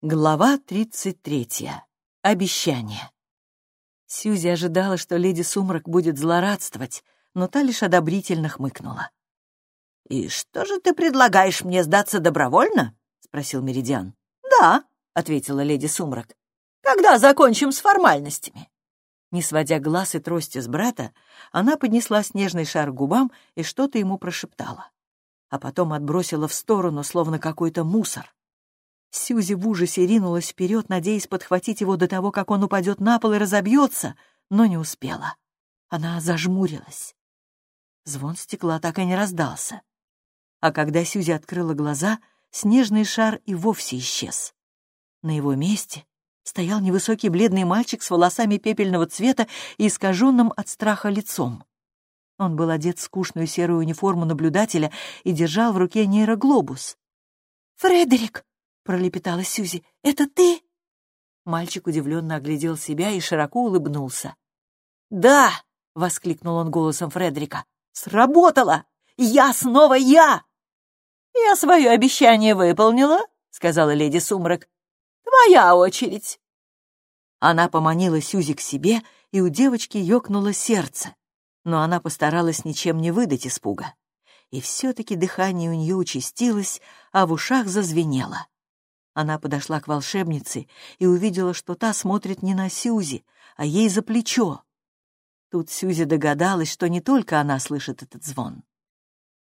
Глава 33. Обещание. Сьюзи ожидала, что леди Сумрак будет злорадствовать, но та лишь одобрительно хмыкнула. «И что же ты предлагаешь мне сдаться добровольно?» — спросил Меридиан. «Да», — ответила леди Сумрак. «Когда закончим с формальностями?» Не сводя глаз и трости с брата, она поднесла снежный шар к губам и что-то ему прошептала. А потом отбросила в сторону, словно какой-то мусор. Сьюзи в ужасе ринулась вперед, надеясь подхватить его до того, как он упадет на пол и разобьется, но не успела. Она зажмурилась. Звон стекла так и не раздался. А когда Сьюзи открыла глаза, снежный шар и вовсе исчез. На его месте стоял невысокий бледный мальчик с волосами пепельного цвета и искаженным от страха лицом. Он был одет в скучную серую униформу наблюдателя и держал в руке нейроглобус. «Фредерик!» Пролепетала Сюзи. «Это ты?» Мальчик удивленно оглядел себя и широко улыбнулся. «Да!» — воскликнул он голосом Фредерика. «Сработало! Я снова я!» «Я свое обещание выполнила», — сказала леди Сумрак. «Твоя очередь». Она поманила Сюзи к себе, и у девочки ёкнуло сердце, но она постаралась ничем не выдать испуга. И все-таки дыхание у нее участилось, а в ушах зазвенело. Она подошла к волшебнице и увидела, что та смотрит не на Сюзи, а ей за плечо. Тут Сюзи догадалась, что не только она слышит этот звон.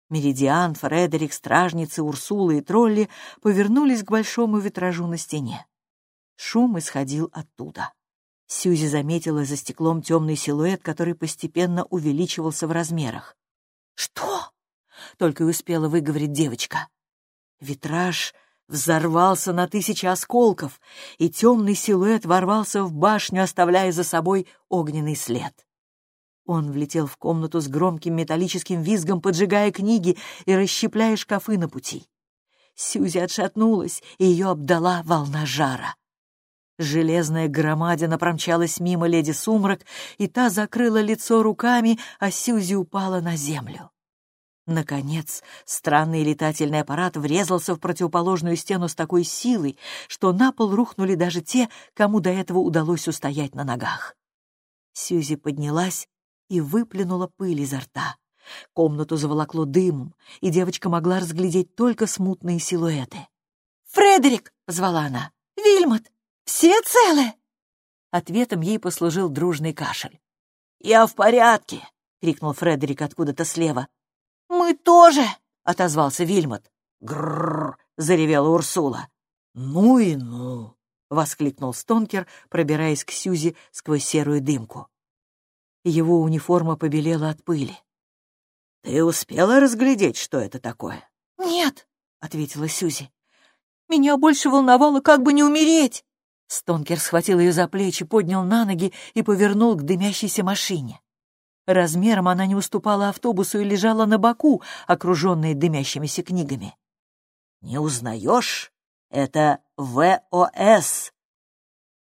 Меридиан, Фредерик, стражницы, Урсула и тролли повернулись к большому витражу на стене. Шум исходил оттуда. Сьюзи заметила за стеклом темный силуэт, который постепенно увеличивался в размерах. «Что?» — только и успела выговорить девочка. Витраж взорвался на тысячи осколков, и темный силуэт ворвался в башню, оставляя за собой огненный след. Он влетел в комнату с громким металлическим визгом, поджигая книги и расщепляя шкафы на пути. Сьюзи отшатнулась, и ее обдала волна жара. Железная громадина промчалась мимо леди Сумрак, и та закрыла лицо руками, а Сьюзи упала на землю. Наконец, странный летательный аппарат врезался в противоположную стену с такой силой, что на пол рухнули даже те, кому до этого удалось устоять на ногах. Сьюзи поднялась и выплюнула пыль изо рта. Комнату заволокло дымом, и девочка могла разглядеть только смутные силуэты. «Фредерик!» — позвала она. «Вильмот! Все целы?» Ответом ей послужил дружный кашель. «Я в порядке!» — крикнул Фредерик откуда-то слева. «Мы тоже!» — отозвался Вильмот. «Грррр!» — заревела Урсула. «Ну и ну!» — воскликнул Стонкер, пробираясь к Сюзи сквозь серую дымку. Его униформа побелела от пыли. «Ты успела разглядеть, что это такое?» «Нет», — ответила Сюзи. «Меня больше волновало, как бы не умереть!» Стонкер схватил ее за плечи, поднял на ноги и повернул к дымящейся машине. Размером она не уступала автобусу и лежала на боку, окруженная дымящимися книгами. «Не узнаешь? Это ВОС!»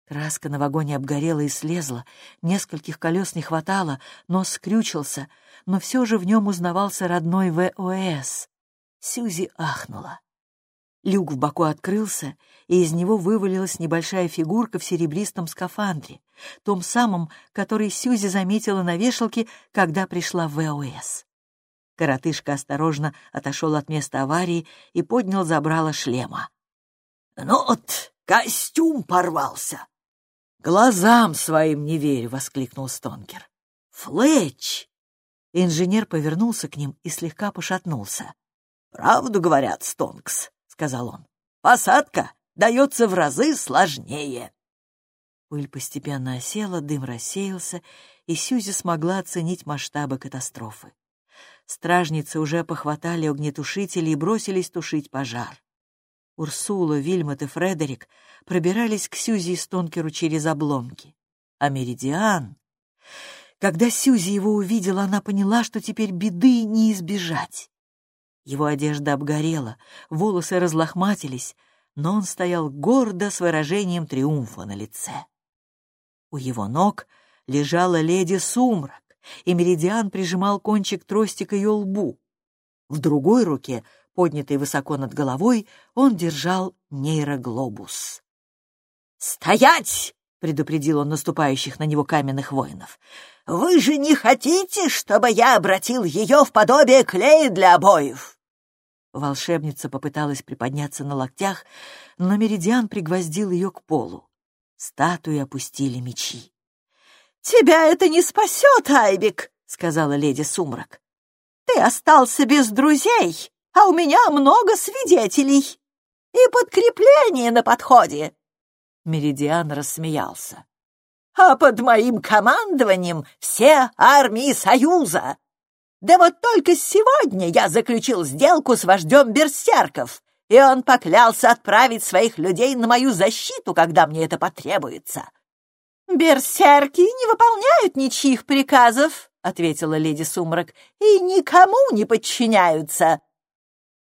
Краска на вагоне обгорела и слезла, нескольких колес не хватало, нос скрючился, но все же в нем узнавался родной ВОС. Сюзи ахнула. Люк в боку открылся, и из него вывалилась небольшая фигурка в серебристом скафандре, том самом, который Сьюзи заметила на вешалке, когда пришла в ВОС. Коротышка осторожно отошел от места аварии и поднял забрало шлема. «Ну вот, костюм порвался!» «Глазам своим не верю!» — воскликнул Стонкер. «Флетч!» Инженер повернулся к ним и слегка пошатнулся. «Правду говорят, Стонкс сказал он. «Посадка дается в разы сложнее». Пыль постепенно осела, дым рассеялся, и Сьюзи смогла оценить масштабы катастрофы. Стражницы уже похватали огнетушители и бросились тушить пожар. Урсула, Вильмот и Фредерик пробирались к Сьюзи и Стонкеру через обломки. А Меридиан... Когда Сьюзи его увидела, она поняла, что теперь беды не избежать. Его одежда обгорела, волосы разлохматились, но он стоял гордо с выражением триумфа на лице. У его ног лежала леди Сумрак, и Меридиан прижимал кончик трости к ее лбу. В другой руке, поднятой высоко над головой, он держал нейроглобус. «Стоять!» — предупредил он наступающих на него каменных воинов. «Вы же не хотите, чтобы я обратил ее в подобие клея для обоев?» Волшебница попыталась приподняться на локтях, но Меридиан пригвоздил ее к полу. Статуи опустили мечи. «Тебя это не спасет, Айбик!» — сказала леди Сумрак. «Ты остался без друзей, а у меня много свидетелей. И подкрепление на подходе. Меридиан рассмеялся. «А под моим командованием все армии Союза! Да вот только сегодня я заключил сделку с вождем берсерков, и он поклялся отправить своих людей на мою защиту, когда мне это потребуется». «Берсерки не выполняют ничьих приказов», — ответила леди Сумрак, «и никому не подчиняются».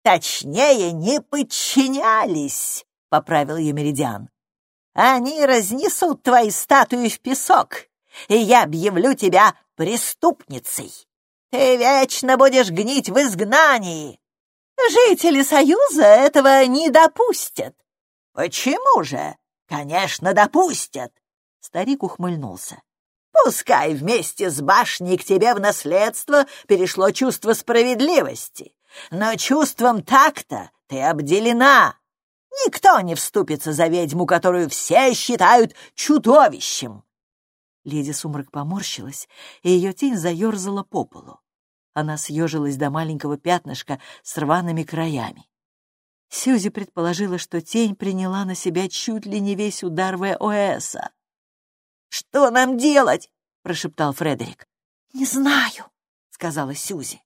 «Точнее, не подчинялись», — поправил ее Меридиан. Они разнесут твои статуи в песок, и я объявлю тебя преступницей. Ты вечно будешь гнить в изгнании. Жители Союза этого не допустят. Почему же? Конечно, допустят. Старик ухмыльнулся. Пускай вместе с башней к тебе в наследство перешло чувство справедливости, но чувством такта ты обделена. Никто не вступится за ведьму, которую все считают чудовищем. Леди Сумрак поморщилась, и ее тень заерзала по полу. Она съежилась до маленького пятнышка с рваными краями. Сьюзи предположила, что тень приняла на себя чуть ли не весь удар В.О.С.А. «Что нам делать?» — прошептал Фредерик. «Не знаю», — сказала Сьюзи.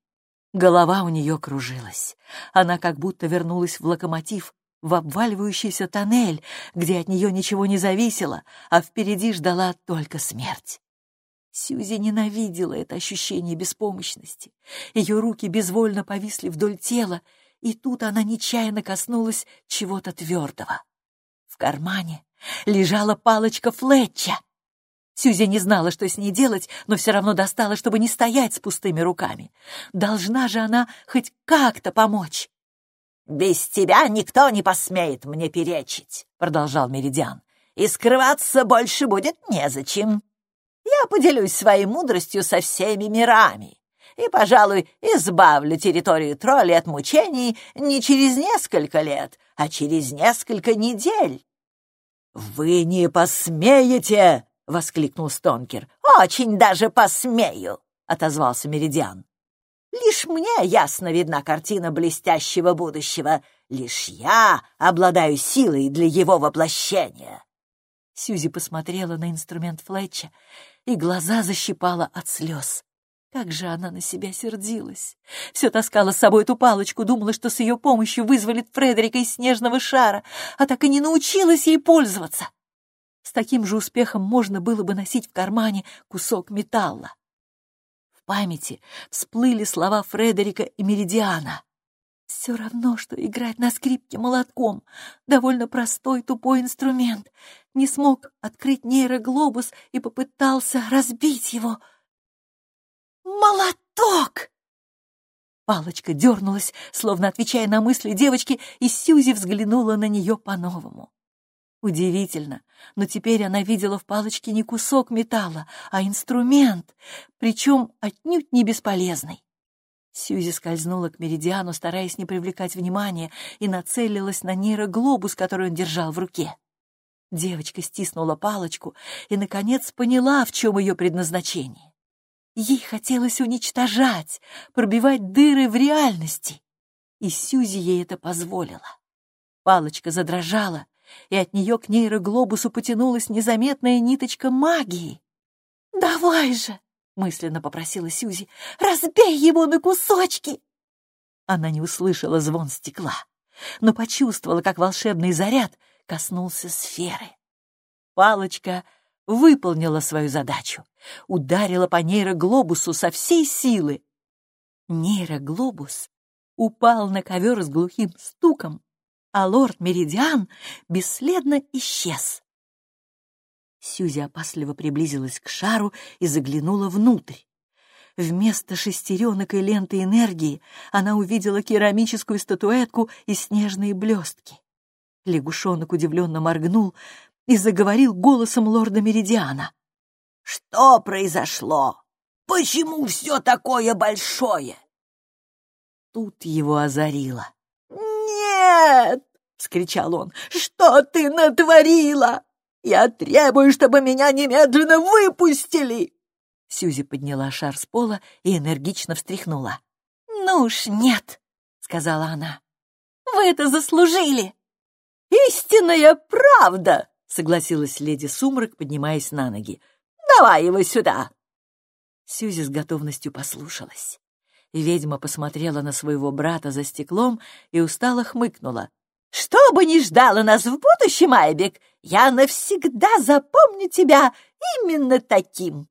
Голова у нее кружилась. Она как будто вернулась в локомотив, в обваливающийся тоннель, где от нее ничего не зависело, а впереди ждала только смерть. Сьюзи ненавидела это ощущение беспомощности. Ее руки безвольно повисли вдоль тела, и тут она нечаянно коснулась чего-то твердого. В кармане лежала палочка Флетча. Сьюзи не знала, что с ней делать, но все равно достала, чтобы не стоять с пустыми руками. Должна же она хоть как-то помочь. «Без тебя никто не посмеет мне перечить», — продолжал Меридиан. «И скрываться больше будет незачем. Я поделюсь своей мудростью со всеми мирами и, пожалуй, избавлю территорию троллей от мучений не через несколько лет, а через несколько недель». «Вы не посмеете!» — воскликнул Стонкер. «Очень даже посмею!» — отозвался Меридиан. Лишь мне ясно видна картина блестящего будущего. Лишь я обладаю силой для его воплощения. Сьюзи посмотрела на инструмент Флетча, и глаза защипала от слез. Как же она на себя сердилась. Все таскала с собой эту палочку, думала, что с ее помощью вызволит Фредерика из снежного шара, а так и не научилась ей пользоваться. С таким же успехом можно было бы носить в кармане кусок металла памяти всплыли слова Фредерика и Меридиана. Все равно, что играть на скрипке молотком. Довольно простой, тупой инструмент. Не смог открыть нейроглобус и попытался разбить его. «Молоток!» Палочка дернулась, словно отвечая на мысли девочки, и Сьюзи взглянула на нее по-новому. Удивительно, но теперь она видела в палочке не кусок металла, а инструмент, причем отнюдь не бесполезный. Сьюзи скользнула к Меридиану, стараясь не привлекать внимания, и нацелилась на нейроглобус, который он держал в руке. Девочка стиснула палочку и, наконец, поняла, в чем ее предназначение. Ей хотелось уничтожать, пробивать дыры в реальности, и Сьюзи ей это позволила. Палочка задрожала, и от нее к нейроглобусу потянулась незаметная ниточка магии. «Давай же!» — мысленно попросила Сьюзи. «Разбей его на кусочки!» Она не услышала звон стекла, но почувствовала, как волшебный заряд коснулся сферы. Палочка выполнила свою задачу, ударила по нейроглобусу со всей силы. Нейроглобус упал на ковер с глухим стуком а лорд Меридиан бесследно исчез. Сьюзи опасливо приблизилась к шару и заглянула внутрь. Вместо шестеренок и ленты энергии она увидела керамическую статуэтку и снежные блестки. Лягушонок удивленно моргнул, и заговорил голосом лорда Меридиана. «Что произошло? Почему все такое большое?» Тут его озарило. «Нет!» — вскричал он. «Что ты натворила? Я требую, чтобы меня немедленно выпустили!» Сьюзи подняла шар с пола и энергично встряхнула. «Ну уж нет!» — сказала она. «Вы это заслужили!» «Истинная правда!» — согласилась леди Сумрак, поднимаясь на ноги. «Давай его сюда!» Сьюзи с готовностью послушалась. Ведьма посмотрела на своего брата за стеклом и устало хмыкнула. «Что бы ни ждало нас в будущем, Айбек, я навсегда запомню тебя именно таким!»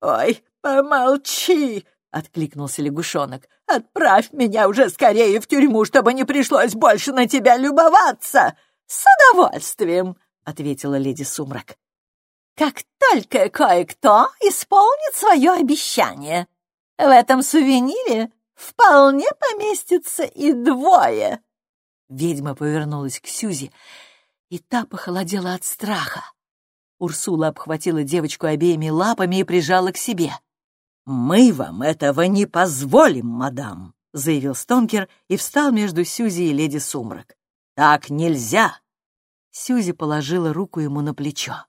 «Ой, помолчи!» — откликнулся лягушонок. «Отправь меня уже скорее в тюрьму, чтобы не пришлось больше на тебя любоваться!» «С удовольствием!» — ответила леди Сумрак. «Как только кое-кто исполнит свое обещание, в этом сувенире вполне поместится и двое!» Ведьма повернулась к Сюзи, и та похолодела от страха. Урсула обхватила девочку обеими лапами и прижала к себе. «Мы вам этого не позволим, мадам», — заявил Стонкер и встал между Сюзи и леди Сумрак. «Так нельзя!» Сюзи положила руку ему на плечо.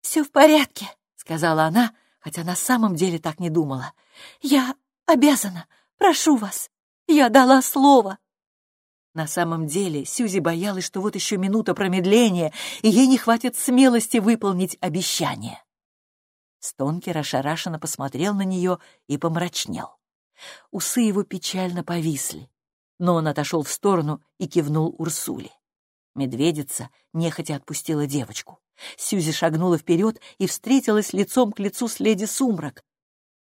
«Все в порядке», — сказала она, хотя на самом деле так не думала. «Я обязана, прошу вас, я дала слово». На самом деле Сюзи боялась, что вот еще минута промедления, и ей не хватит смелости выполнить обещание. Стонкер ошарашенно посмотрел на нее и помрачнел. Усы его печально повисли, но он отошел в сторону и кивнул Урсуле. Медведица нехотя отпустила девочку. Сюзи шагнула вперед и встретилась лицом к лицу с леди Сумрак.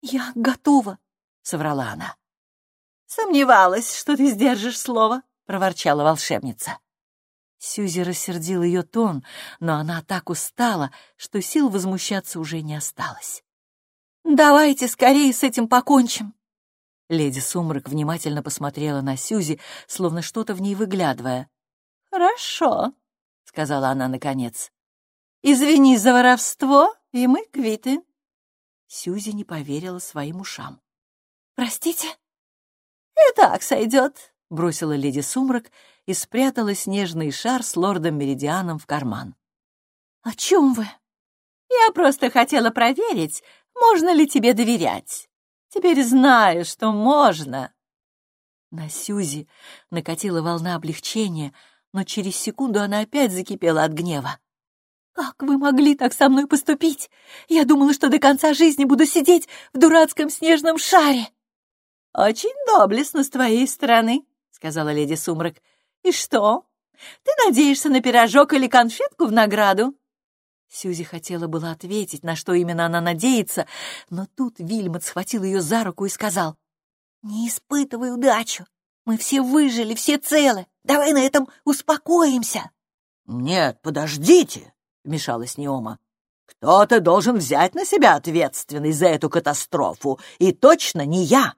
«Я готова», — соврала она. «Сомневалась, что ты сдержишь слово», проворчала волшебница. Сюзи рассердил ее тон, но она так устала, что сил возмущаться уже не осталось. «Давайте скорее с этим покончим!» Леди Сумрак внимательно посмотрела на Сюзи, словно что-то в ней выглядывая. «Хорошо», — сказала она наконец. «Извини за воровство, и мы квиты». Сюзи не поверила своим ушам. «Простите?» «И так сойдет», — бросила леди Сумрак и спрятала снежный шар с лордом Меридианом в карман. «О чем вы?» «Я просто хотела проверить, можно ли тебе доверять. Теперь знаю, что можно». На Сюзи накатила волна облегчения, но через секунду она опять закипела от гнева. «Как вы могли так со мной поступить? Я думала, что до конца жизни буду сидеть в дурацком снежном шаре!» «Очень доблестно с твоей стороны», сказала леди Сумрак. «И что? Ты надеешься на пирожок или конфетку в награду?» Сьюзи хотела было ответить, на что именно она надеется, но тут Вильмот схватил ее за руку и сказал, «Не испытывай удачу. Мы все выжили, все целы. Давай на этом успокоимся». «Нет, подождите», — вмешалась Неома. «Кто-то должен взять на себя ответственность за эту катастрофу, и точно не я».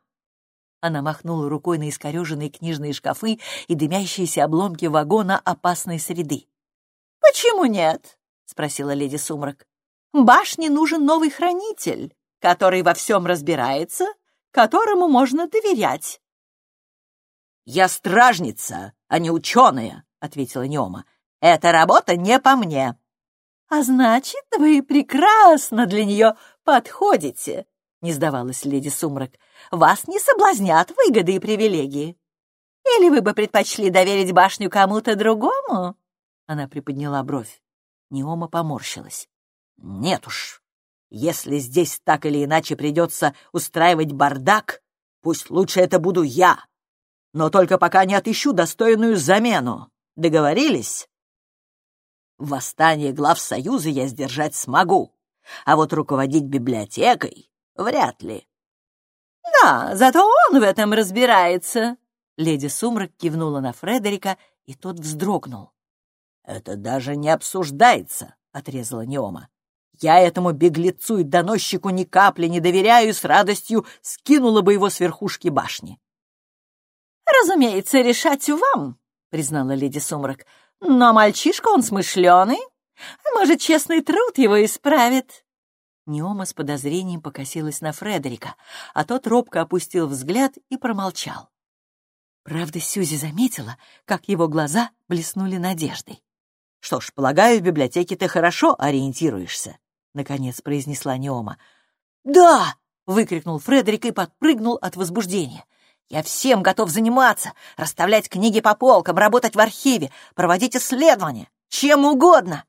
Она махнула рукой на искореженные книжные шкафы и дымящиеся обломки вагона опасной среды. «Почему нет?» — спросила леди Сумрак. «Башне нужен новый хранитель, который во всем разбирается, которому можно доверять». «Я стражница, а не ученая», — ответила Неома. «Эта работа не по мне». «А значит, вы прекрасно для нее подходите», — не сдавалась леди Сумрак вас не соблазнят выгоды и привилегии. Или вы бы предпочли доверить башню кому-то другому?» Она приподняла бровь. Неома поморщилась. «Нет уж, если здесь так или иначе придется устраивать бардак, пусть лучше это буду я. Но только пока не отыщу достойную замену. Договорились?» Восстание глав Союза я сдержать смогу, а вот руководить библиотекой вряд ли. «Да, зато он в этом разбирается!» Леди Сумрак кивнула на Фредерика, и тот вздрогнул. «Это даже не обсуждается!» — отрезала Неома. «Я этому беглецу и доносчику ни капли не доверяю и с радостью скинула бы его с верхушки башни». «Разумеется, решать вам», — признала леди Сумрак. «Но мальчишка он смышленый. Может, честный труд его исправит?» Неома с подозрением покосилась на Фредерика, а тот робко опустил взгляд и промолчал. Правда, Сьюзи заметила, как его глаза блеснули надеждой. «Что ж, полагаю, в библиотеке ты хорошо ориентируешься», — наконец произнесла Неома. «Да!» — выкрикнул Фредерик и подпрыгнул от возбуждения. «Я всем готов заниматься, расставлять книги по полкам, работать в архиве, проводить исследования, чем угодно!»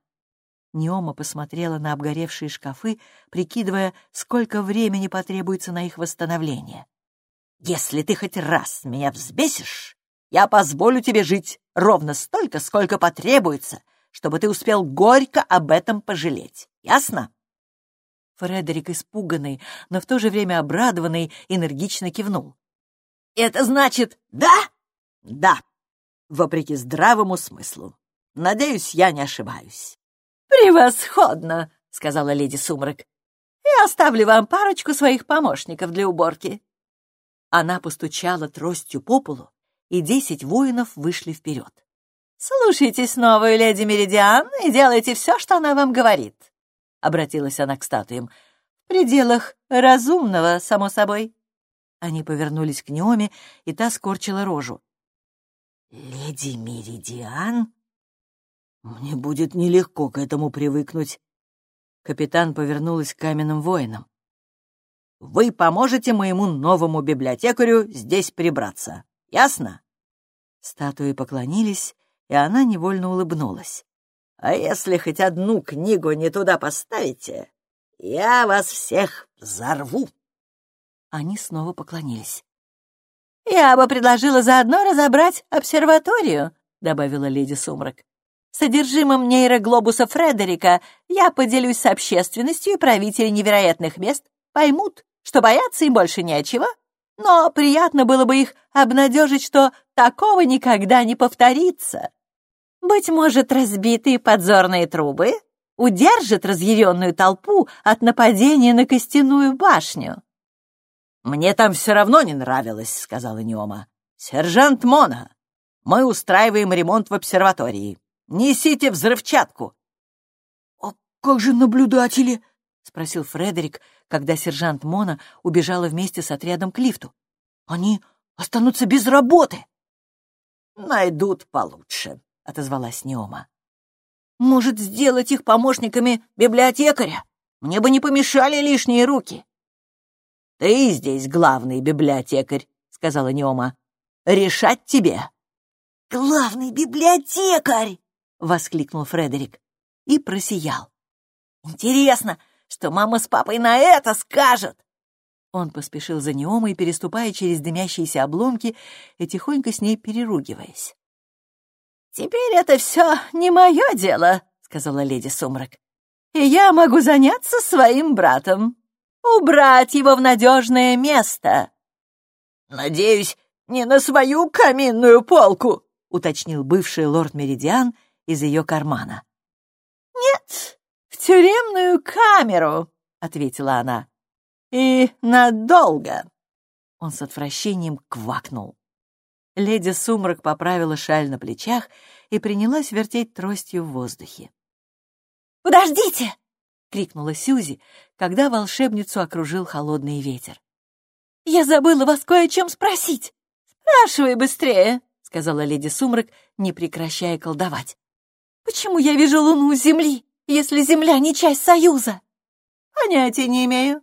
Неома посмотрела на обгоревшие шкафы, прикидывая, сколько времени потребуется на их восстановление. «Если ты хоть раз меня взбесишь, я позволю тебе жить ровно столько, сколько потребуется, чтобы ты успел горько об этом пожалеть. Ясно?» Фредерик, испуганный, но в то же время обрадованный, энергично кивнул. «Это значит «да»?» «Да», вопреки здравому смыслу. Надеюсь, я не ошибаюсь. «Превосходно!» — сказала леди Сумрак. «Я оставлю вам парочку своих помощников для уборки». Она постучала тростью по полу, и десять воинов вышли вперед. «Слушайтесь новую леди Меридиан и делайте все, что она вам говорит», — обратилась она к статуям. «В пределах разумного, само собой». Они повернулись к Неоме, и та скорчила рожу. «Леди Меридиан?» Мне будет нелегко к этому привыкнуть. Капитан повернулась к каменным воинам. Вы поможете моему новому библиотекарю здесь прибраться. Ясно? Статуи поклонились, и она невольно улыбнулась. А если хоть одну книгу не туда поставите, я вас всех взорву. Они снова поклонились. «Я бы предложила заодно разобрать обсерваторию», — добавила леди Сумрак. Содержимым нейроглобуса Фредерика я поделюсь с общественностью, и правители невероятных мест поймут, что бояться им больше нечего, но приятно было бы их обнадежить, что такого никогда не повторится. Быть может, разбитые подзорные трубы удержат разъяренную толпу от нападения на костяную башню. «Мне там все равно не нравилось», — сказала Неома. «Сержант Мона, мы устраиваем ремонт в обсерватории. Несите взрывчатку!» «А как же наблюдатели?» — спросил Фредерик, когда сержант Мона убежала вместе с отрядом к лифту. «Они останутся без работы!» «Найдут получше», — отозвалась Неома. «Может, сделать их помощниками библиотекаря? Мне бы не помешали лишние руки». «Ты здесь главный библиотекарь», — сказала Неома. «Решать тебе». «Главный библиотекарь!» — воскликнул Фредерик и просиял. «Интересно, что мама с папой на это скажут!» Он поспешил за Неомой, переступая через дымящиеся обломки и тихонько с ней переругиваясь. «Теперь это все не мое дело», — сказала леди Сумрак. «И я могу заняться своим братом, убрать его в надежное место». «Надеюсь, не на свою каминную полку», — уточнил бывший лорд Меридиан из ее кармана. «Нет, в тюремную камеру», — ответила она. «И надолго». Он с отвращением квакнул. Леди Сумрак поправила шаль на плечах и принялась вертеть тростью в воздухе. «Подождите!» — крикнула Сюзи, когда волшебницу окружил холодный ветер. «Я забыла вас кое о чем спросить. Спрашивай быстрее!» — сказала леди Сумрак, не прекращая колдовать. Почему я вижу Луну Земли, если Земля не часть Союза? Понятия не имею.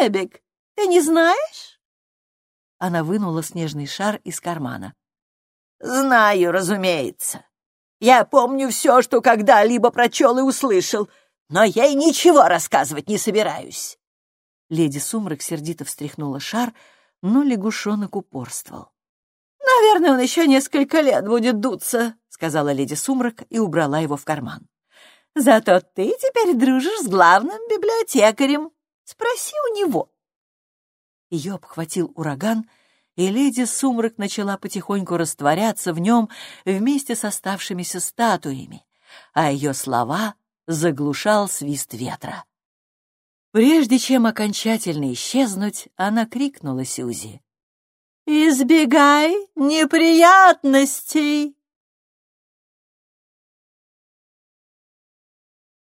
Айбек, ты не знаешь? Она вынула снежный шар из кармана. Знаю, разумеется. Я помню все, что когда-либо прочел и услышал, но я и ничего рассказывать не собираюсь. Леди Сумрак сердито встряхнула шар, но лягушонок упорствовал. «Наверное, он еще несколько лет будет дуться», — сказала леди Сумрак и убрала его в карман. «Зато ты теперь дружишь с главным библиотекарем. Спроси у него». Ее обхватил ураган, и леди Сумрак начала потихоньку растворяться в нем вместе с оставшимися статуями, а ее слова заглушал свист ветра. Прежде чем окончательно исчезнуть, она крикнула Сюзи. «Избегай неприятностей!»